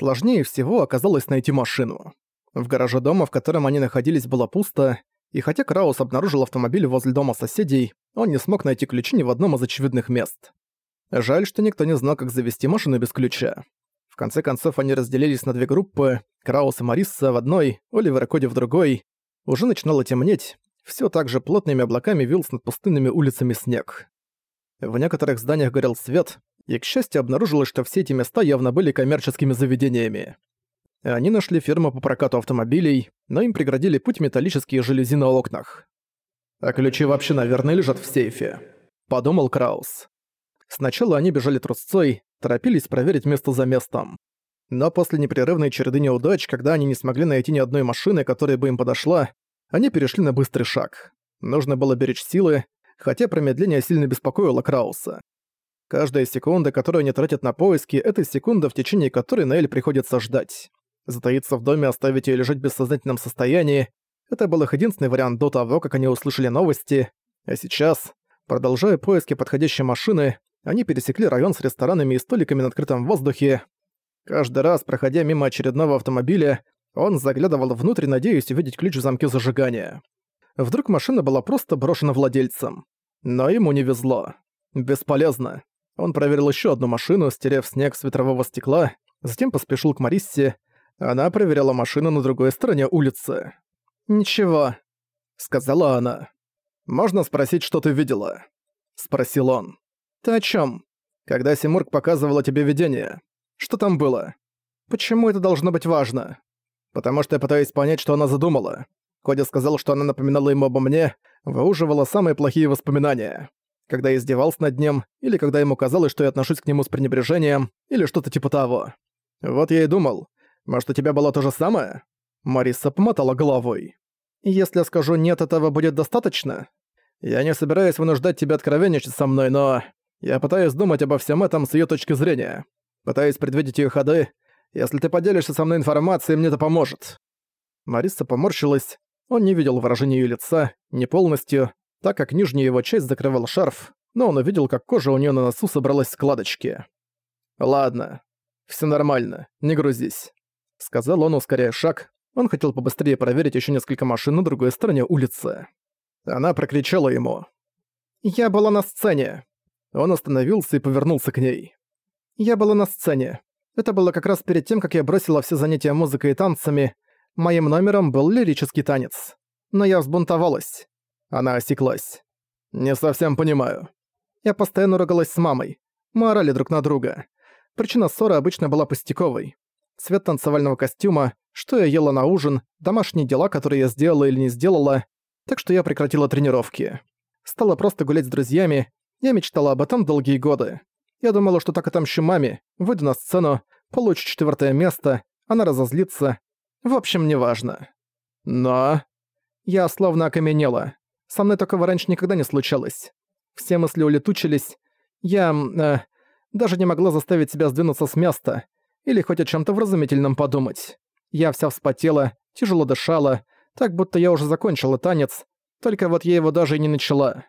Сложнее всего оказалось найти машину. В гараже дома, в котором они находились, было пусто, и хотя Краус обнаружил автомобиль возле дома соседей, он не смог найти ключи ни в одном из очевидных мест. Жаль, что никто не знал, как завести машину без ключа. В конце концов, они разделились на две группы, Краус и Марисса в одной, Оливер и Коди в другой. Уже начинало темнеть, все так же плотными облаками вился над пустынными улицами снег. В некоторых зданиях горел свет, и, к счастью, обнаружилось, что все эти места явно были коммерческими заведениями. Они нашли фирму по прокату автомобилей, но им преградили путь металлические жалюзи на окнах. «А ключи вообще, наверное, лежат в сейфе», — подумал Краус. Сначала они бежали трусцой, торопились проверить место за местом. Но после непрерывной череды неудач, когда они не смогли найти ни одной машины, которая бы им подошла, они перешли на быстрый шаг. Нужно было беречь силы, хотя промедление сильно беспокоило Крауса. Каждая секунда, которую они тратят на поиски, это секунда, в течение которой Наэль приходится ждать. Затаиться в доме, оставить её лежать в бессознательном состоянии — это был их единственный вариант до того, как они услышали новости. А сейчас, продолжая поиски подходящей машины, они пересекли район с ресторанами и столиками на открытом воздухе. Каждый раз, проходя мимо очередного автомобиля, он заглядывал внутрь, надеясь увидеть ключ в замке зажигания. Вдруг машина была просто брошена владельцем. Но ему не везло. Бесполезно. Он проверил еще одну машину, стерев снег с ветрового стекла, затем поспешил к Мариссе. Она проверяла машину на другой стороне улицы. «Ничего», — сказала она. «Можно спросить, что ты видела?» — спросил он. «Ты о чем? Когда Симург показывала тебе видение. Что там было? Почему это должно быть важно?» «Потому что я пытаюсь понять, что она задумала. Коди сказал, что она напоминала ему обо мне, выуживала самые плохие воспоминания. Когда я издевался над ним, или когда ему казалось, что я отношусь к нему с пренебрежением, или что-то типа того. Вот я и думал, может, у тебя было то же самое?» Мариса помотала головой. «Если я скажу «нет», этого будет достаточно?» «Я не собираюсь вынуждать тебя откровенничать со мной, но...» Я пытаюсь думать обо всем этом с ее точки зрения. Пытаюсь предвидеть ее ходы. Если ты поделишься со мной информацией, мне это поможет». Мариса поморщилась. Он не видел выражения ее лица, не полностью, так как нижняя его часть закрывал шарф, но он увидел, как кожа у нее на носу собралась складочки. «Ладно, все нормально, не грузись», — сказал он, ускоряя шаг. Он хотел побыстрее проверить еще несколько машин на другой стороне улицы. Она прокричала ему. «Я была на сцене!» Он остановился и повернулся к ней. «Я была на сцене. Это было как раз перед тем, как я бросила все занятия музыкой и танцами. Моим номером был лирический танец. Но я взбунтовалась». Она осеклась. «Не совсем понимаю». Я постоянно ругалась с мамой. Мы орали друг на друга. Причина ссоры обычно была пустяковой. Цвет танцевального костюма, что я ела на ужин, домашние дела, которые я сделала или не сделала, так что я прекратила тренировки. Стала просто гулять с друзьями, я мечтала об этом долгие годы. Я думала, что так отомщу маме, выйду на сцену, получу четвертое место, она разозлится. В общем, неважно. Но... Я словно окаменела. Со мной такого раньше никогда не случалось. Все мысли улетучились. Я... Э, даже не могла заставить себя сдвинуться с места. Или хоть о чем то вразумительном подумать. Я вся вспотела, тяжело дышала, так будто я уже закончила танец, только вот я его даже и не начала.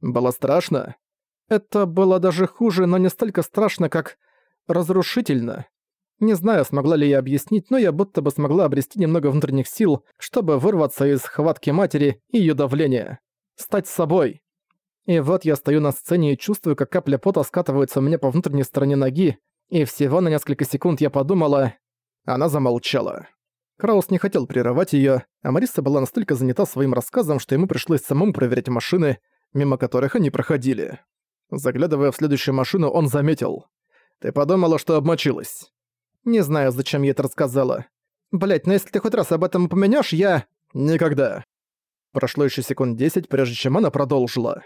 Было страшно. Это было даже хуже, но не столько страшно, как разрушительно. Не знаю, смогла ли я объяснить, но я будто бы смогла обрести немного внутренних сил, чтобы вырваться из хватки матери и её давления. Стать собой. И вот я стою на сцене и чувствую, как капля пота скатывается у меня по внутренней стороне ноги, и всего на несколько секунд я подумала... Она замолчала. Краус не хотел прерывать её, а Мариса была настолько занята своим рассказом, что ему пришлось самому проверять машины, мимо которых они проходили. Заглядывая в следующую машину, он заметил. «Ты подумала, что обмочилась?» «Не знаю, зачем я это рассказала. Блять, но если ты хоть раз об этом упомянёшь, я...» «Никогда». Прошло ещё секунд десять, прежде чем она продолжила.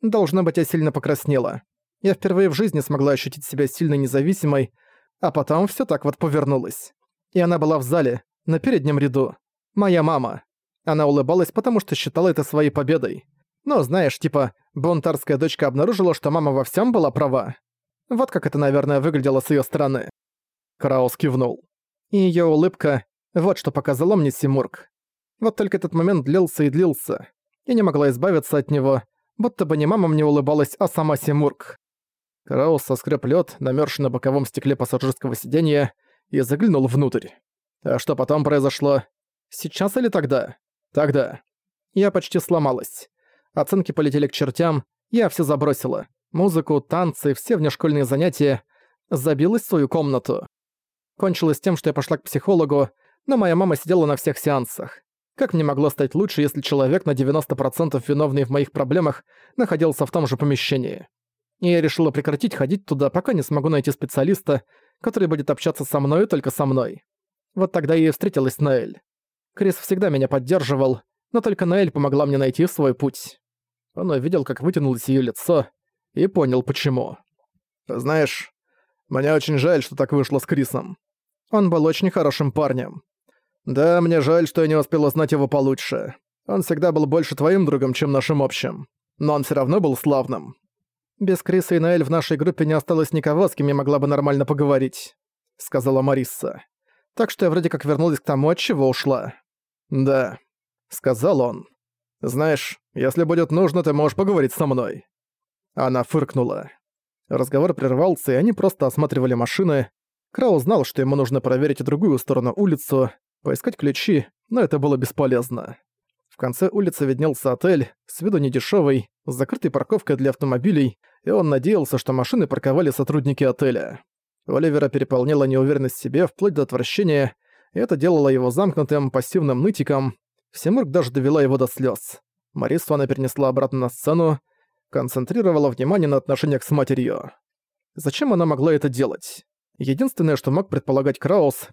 «Должно быть, я сильно покраснела. Я впервые в жизни смогла ощутить себя сильно независимой, а потом всё так вот повернулось. И она была в зале, на переднем ряду. Моя мама. Она улыбалась, потому что считала это своей победой. Но знаешь, типа, бунтарская дочка обнаружила, что мама во всем была права. Вот как это, наверное, выглядело с ее стороны. Краус кивнул. И ее улыбка — вот что показала мне Симург. Вот только этот момент длился и длился. Я не могла избавиться от него, будто бы не мама мне улыбалась, а сама Симург. Краус соскреб лёд, намёрзший на боковом стекле пассажирского сиденья, и заглянул внутрь. А что потом произошло? Сейчас или тогда? Тогда. Я почти сломалась. Оценки полетели к чертям, я все забросила. Музыку, танцы, все внешкольные занятия. Забилась в свою комнату. Кончилось тем, что я пошла к психологу, но моя мама сидела на всех сеансах. Как мне могло стать лучше, если человек на 90% виновный в моих проблемах находился в том же помещении? И я решила прекратить ходить туда, пока не смогу найти специалиста, который будет общаться со мной и только со мной. Вот тогда я и встретилась Наэль. Крис всегда меня поддерживал, но только Наэль помогла мне найти свой путь. Он увидел, как вытянулось её лицо, и понял, почему. «Знаешь, мне очень жаль, что так вышло с Крисом. Он был очень хорошим парнем. Да, мне жаль, что я не успел узнать его получше. Он всегда был больше твоим другом, чем нашим общим. Но он всё равно был славным. Без Криса и Наэль в нашей группе не осталось никого, с кем я могла бы нормально поговорить», — сказала Марисса. «Так что я вроде как вернулась к тому, от чего ушла». «Да», — сказал он. «Знаешь, если будет нужно, ты можешь поговорить со мной». Она фыркнула. Разговор прервался, и они просто осматривали машины. Крау знал, что ему нужно проверить другую сторону улицу, поискать ключи, но это было бесполезно. В конце улицы виднелся отель, с виду недешёвый, с закрытой парковкой для автомобилей, и он надеялся, что машины парковали сотрудники отеля. Оливера переполняла неуверенность в себе вплоть до отвращения, и это делало его замкнутым, пассивным нытиком. Всемург даже довела его до слез. Марису она перенесла обратно на сцену, концентрировала внимание на отношениях с матерью. Зачем она могла это делать? Единственное, что мог предполагать Краус...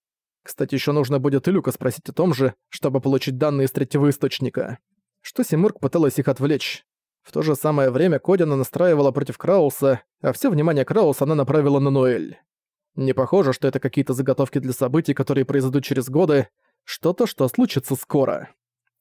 Кстати, еще нужно будет и Люка спросить о том же, чтобы получить данные из третьего источника. Что Симург пыталась их отвлечь. В то же самое время Кодина настраивала против Крауса, а все внимание Крауса она направила на Ноэль. Не похоже, что это какие-то заготовки для событий, которые произойдут через годы, что-то, что случится скоро.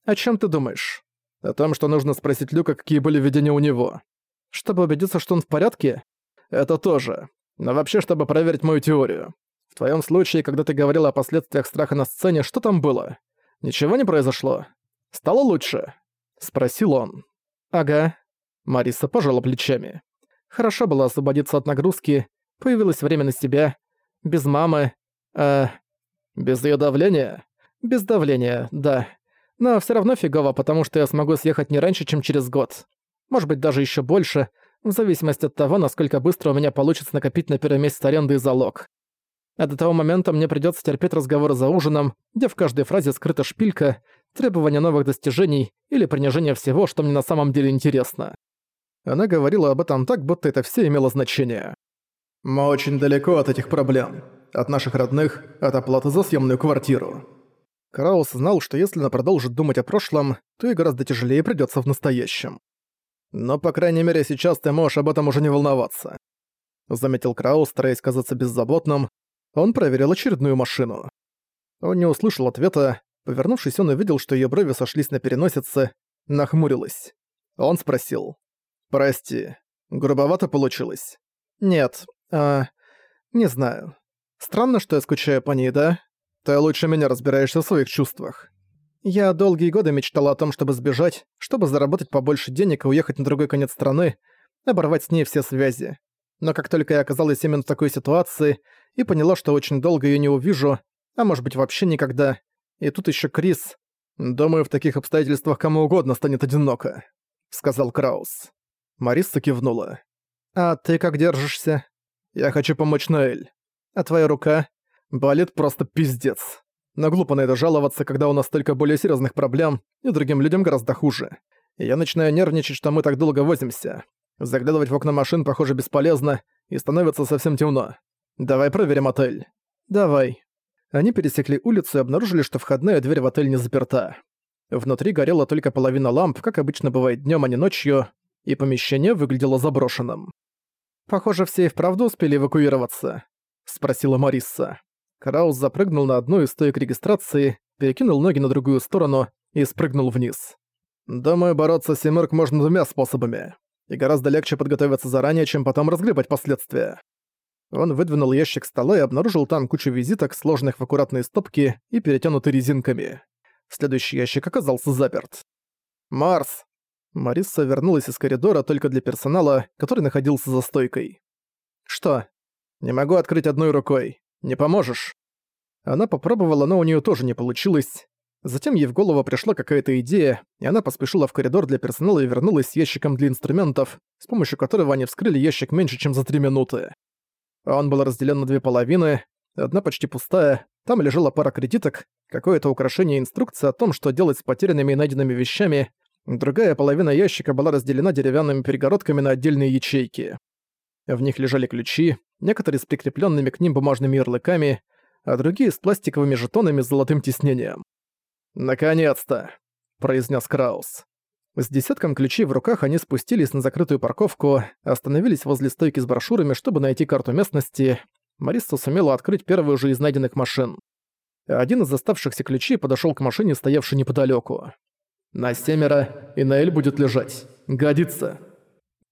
О чем ты думаешь? О том, что нужно спросить Люка, какие были видения у него. Чтобы убедиться, что он в порядке? Это тоже. Но вообще, чтобы проверить мою теорию. В твоем случае, когда ты говорила о последствиях страха на сцене, что там было? Ничего не произошло? Стало лучше? Спросил он. Ага. Мариса пожала плечами. Хорошо было освободиться от нагрузки, появилось время на себя. Без мамы. Э, без ее давления? Без давления, да. Но все равно фигово, потому что я смогу съехать не раньше, чем через год. Может быть, даже еще больше, в зависимости от того, насколько быстро у меня получится накопить на первый месяц аренды и залог. А до того момента мне придется терпеть разговоры за ужином, где в каждой фразе скрыта шпилька, требование новых достижений или принижение всего, что мне на самом деле интересно. Она говорила об этом так, будто это все имело значение. «Мы очень далеко от этих проблем. От наших родных, от оплаты за съемную квартиру. Краус знал, что если она продолжит думать о прошлом, то и гораздо тяжелее придётся в настоящем. Но, по крайней мере, сейчас ты можешь об этом уже не волноваться. Заметил Краус, стараясь казаться беззаботным. Он проверил очередную машину. Он не услышал ответа. Повернувшись, он увидел, что её брови сошлись на переносице, нахмурилась. Он спросил. «Прости, грубовато получилось?» «Нет, а... не знаю. Странно, что я скучаю по ней, да?» Ты лучше меня разбираешься в своих чувствах. Я долгие годы мечтала о том, чтобы сбежать, чтобы заработать побольше денег и уехать на другой конец страны, оборвать с ней все связи. Но как только я оказалась именно в такой ситуации и поняла, что очень долго её не увижу, а может быть вообще никогда, и тут ещё Крис, думаю, в таких обстоятельствах кому угодно станет одиноко», — сказал Краус. Мариса кивнула. «А ты как держишься?» «Я хочу помочь Ноэль. А твоя рука? Болит просто пиздец. Но глупо на это жаловаться, когда у нас столько более серьезных проблем, и другим людям гораздо хуже. Я начинаю нервничать, что мы так долго возимся. Заглядывать в окна машин, похоже, бесполезно, и становится совсем темно. Давай проверим отель. Давай. Они пересекли улицу и обнаружили, что входная дверь в отель не заперта. Внутри горела только половина ламп, как обычно бывает днем, а не ночью, и помещение выглядело заброшенным. «Похоже, все и вправду успели эвакуироваться», — спросила Марисса. Краус запрыгнул на одну из стоек регистрации, перекинул ноги на другую сторону и спрыгнул вниз. «Думаю, бороться с Семерк можно двумя способами. И гораздо легче подготовиться заранее, чем потом разгребать последствия». Он выдвинул ящик стола и обнаружил там кучу визиток, сложенных в аккуратные стопки и перетянуты резинками. Следующий ящик оказался заперт. «Марс!» Мариса вернулась из коридора только для персонала, который находился за стойкой. «Что?» «Не могу открыть одной рукой. Не поможешь?» Она попробовала, но у нее тоже не получилось. Затем ей в голову пришла какая-то идея, и она поспешила в коридор для персонала и вернулась с ящиком для инструментов, с помощью которого они вскрыли ящик меньше, чем за три минуты. Он был разделен на две половины, одна почти пустая, там лежала пара кредиток, какое-то украшение и инструкция о том, что делать с потерянными и найденными вещами, другая половина ящика была разделена деревянными перегородками на отдельные ячейки. В них лежали ключи, некоторые с прикрепленными к ним бумажными ярлыками, а другие с пластиковыми жетонами с золотым тиснением. «Наконец-то!» – произнес Краус. С десятком ключей в руках они спустились на закрытую парковку, остановились возле стойки с брошюрами, чтобы найти карту местности. Мариса сумела открыть первую же из найденных машин. Один из оставшихся ключей подошёл к машине, стоявшей неподалёку. «На семеро, и Наэль будет лежать. Годится».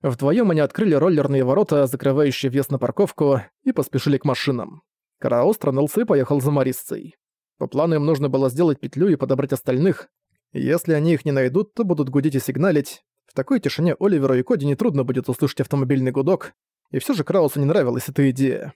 Вдвоём они открыли роллерные ворота, закрывающие въезд на парковку, и поспешили к машинам. Караус тронулся и поехал за Мариссой. По плану им нужно было сделать петлю и подобрать остальных, если они их не найдут, то будут гудеть и сигналить. В такой тишине Оливеру и Коди нетрудно будет услышать автомобильный гудок, и все же Краусу не нравилась эта идея.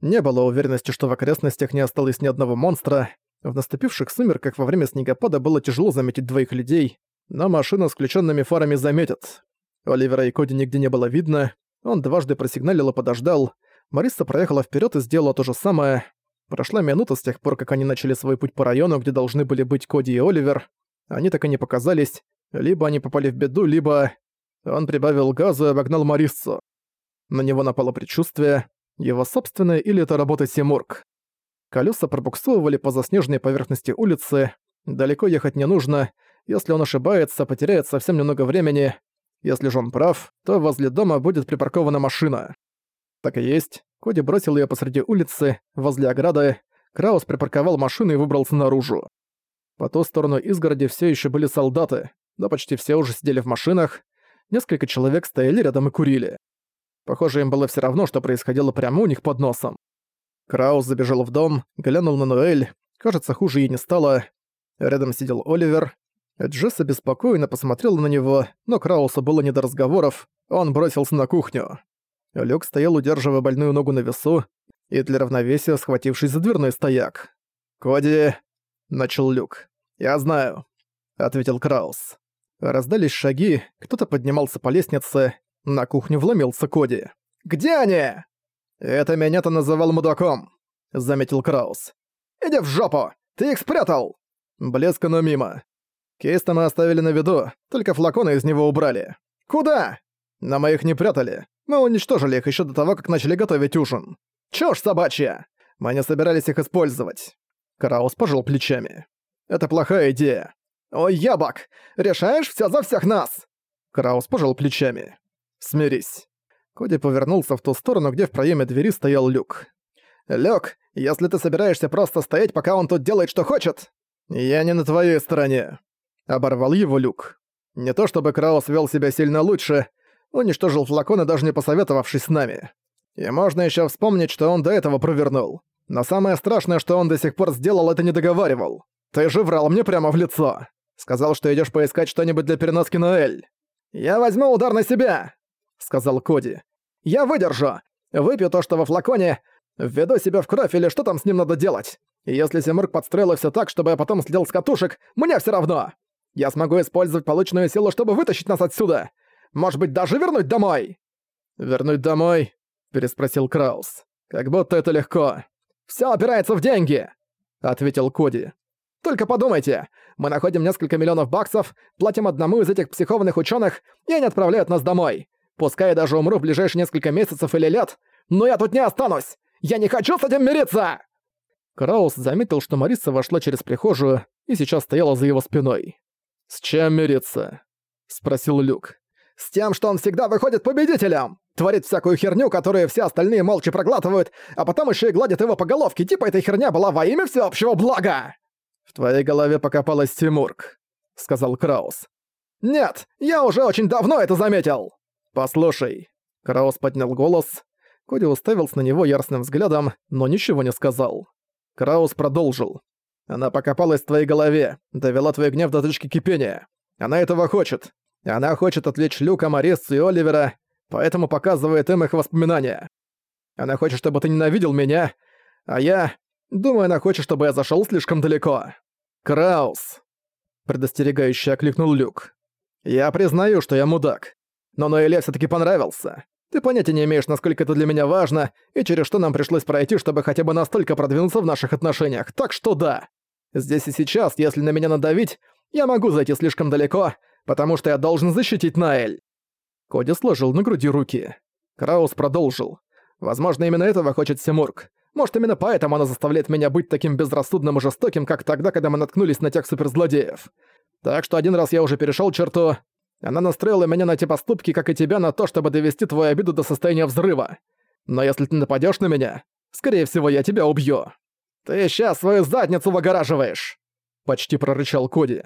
Не было уверенности, что в окрестностях не осталось ни одного монстра. В наступивших сумерках во время снегопада было тяжело заметить двоих людей, но машина с включенными фарами заметят. Оливера и Коди нигде не было видно, он дважды просигналил и подождал. Мариса проехала вперед и сделала то же самое. Прошла минута с тех пор, как они начали свой путь по району, где должны были быть Коди и Оливер. Они так и не показались. Либо они попали в беду, либо... Он прибавил газу и обогнал Мариссу. На него напало предчувствие. Его собственное или это работа Симург. Колеса пробуксовывали по заснеженной поверхности улицы. Далеко ехать не нужно. Если он ошибается, потеряет совсем немного времени. Если же он прав, то возле дома будет припаркована машина. Так и есть. Коди бросил ее посреди улицы, возле ограды. Краус припарковал машину и выбрался наружу. По ту сторону изгороди все еще были солдаты, но почти все уже сидели в машинах, несколько человек стояли рядом и курили. Похоже, им было все равно, что происходило прямо у них под носом. Краус забежал в дом, глянул на Ноэль, кажется, хуже ей не стало. Рядом сидел Оливер. Джесса беспокойно посмотрела на него, но Краусу было не до разговоров, он бросился на кухню. Люк стоял, удерживая больную ногу на весу, и для равновесия схватившись за дверной стояк. «Коди!» — начал Люк. «Я знаю», — ответил Краус. Раздались шаги, кто-то поднимался по лестнице, на кухню вломился Коди. «Где они?» «Это меня-то называл мудаком», — заметил Краус. «Иди в жопу! Ты их спрятал!» Блеска, но мимо. Кейс-то мы оставили на виду, только флаконы из него убрали. «Куда?» «Но мы их не прятали. Мы уничтожили их еще до того, как начали готовить ужин. Чушь собачья! Мы не собирались их использовать. Караус пожал плечами. «Это плохая идея». «Ой, ябок! Решаешь все за всех нас!» Караус пожал плечами. «Смирись». Коди повернулся в ту сторону, где в проеме двери стоял Люк. «Люк, если ты собираешься просто стоять, пока он тут делает, что хочет...» «Я не на твоей стороне», — оборвал его Люк. Не то чтобы Краус вел себя сильно лучше, уничтожил флаконы, даже не посоветовавшись с нами. И можно еще вспомнить, что он до этого провернул. Но самое страшное, что он до сих пор сделал, это не договаривал. Ты же врал мне прямо в лицо. Сказал, что идешь поискать что-нибудь для переноски на Эль. «Я возьму удар на себя!» — сказал Коди. «Я выдержу! Выпью то, что во флаконе, введу себя в кровь или что там с ним надо делать. И если Симург подстроил все так, чтобы я потом слил с катушек, мне все равно! Я смогу использовать полученную силу, чтобы вытащить нас отсюда! Может быть, даже вернуть домой!» «Вернуть домой?» — переспросил Краус. «Как будто это легко. Все опирается в деньги!» — ответил Коди. «Только подумайте, мы находим несколько миллионов баксов, платим одному из этих психованных ученых, и они отправляют нас домой. Пускай я даже умру в ближайшие несколько месяцев или лет, но я тут не останусь! Я не хочу с этим мириться!» Краус заметил, что Мариса вошла через прихожую и сейчас стояла за его спиной. «С чем мириться?» — спросил Люк. «С тем, что он всегда выходит победителем!» Творит всякую херню, которую все остальные молча проглатывают, а потом еще и гладят его по головке, типа эта херня была во имя всеобщего блага!» «В твоей голове покопалась Тимург», — сказал Краус. «Нет, я уже очень давно это заметил!» «Послушай». Краус поднял голос. Коди уставился на него яростным взглядом, но ничего не сказал. Краус продолжил. «Она покопалась в твоей голове, довела твой гнев до точки кипения. Она этого хочет. Она хочет отвлечь Люка, Мариссу и Оливера, поэтому показывает им их воспоминания. Она хочет, чтобы ты ненавидел меня, а я... Думаю, она хочет, чтобы я зашёл слишком далеко. Краус!» Предостерегающе окликнул Люк. «Я признаю, что я мудак. Но Ноэле всё-таки понравился. Ты понятия не имеешь, насколько это для меня важно, и через что нам пришлось пройти, чтобы хотя бы настолько продвинуться в наших отношениях. Так что да. Здесь и сейчас, если на меня надавить, я могу зайти слишком далеко, потому что я должен защитить Наэль». Коди сложил на груди руки. Краус продолжил. «Возможно, именно этого хочет Симург. Может, именно поэтому она заставляет меня быть таким безрассудным и жестоким, как тогда, когда мы наткнулись на тех суперзлодеев. Так что один раз я уже перешёл черту. Она настроила меня на те поступки, как и тебя, на то, чтобы довести твою обиду до состояния взрыва. Но если ты нападёшь на меня, скорее всего, я тебя убью. Ты сейчас свою задницу выгораживаешь!» Почти прорычал Коди.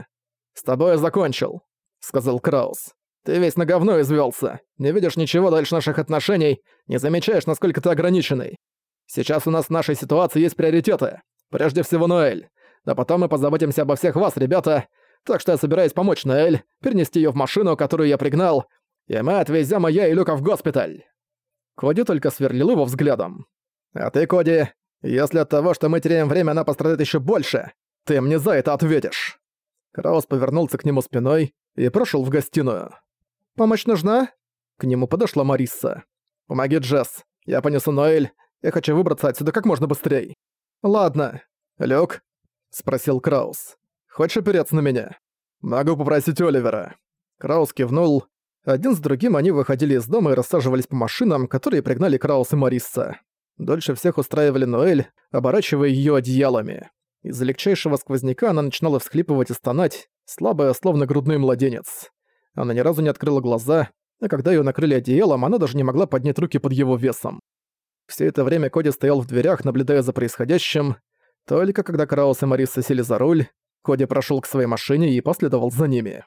«С тобой я закончил», — сказал Краус. «Ты весь на говно извёлся. Не видишь ничего дальше наших отношений, не замечаешь, насколько ты ограниченный. Сейчас у нас в нашей ситуации есть приоритеты. Прежде всего Ноэль. А потом мы позаботимся обо всех вас, ребята. Так что я собираюсь помочь Ноэль, перенести её в машину, которую я пригнал, и мы отвезём её и Люка в госпиталь». Коди только сверлил его взглядом. «А ты, Коди, если от того, что мы теряем время, она пострадает ещё больше, ты мне за это ответишь». Краус повернулся к нему спиной и прошёл в гостиную. «Помощь нужна?» К нему подошла Марисса. «Помоги, Джесс. Я понесу Ноэль. Я хочу выбраться отсюда как можно быстрее». «Ладно. Люк?» — спросил Краус. «Хочешь опереться на меня?» «Могу попросить Оливера». Краус кивнул. Один с другим они выходили из дома и рассаживались по машинам, которые пригнали Краус и Марисса. Дольше всех устраивали Ноэль, оборачивая её одеялами. Из-за легчайшего сквозняка она начинала всхлипывать и стонать, слабая, словно грудной младенец. Она ни разу не открыла глаза, а когда её накрыли одеялом, она даже не могла поднять руки под его весом. Все это время Коди стоял в дверях, наблюдая за происходящим. Только когда Краус и Мариса сели за руль, Коди прошёл к своей машине и последовал за ними.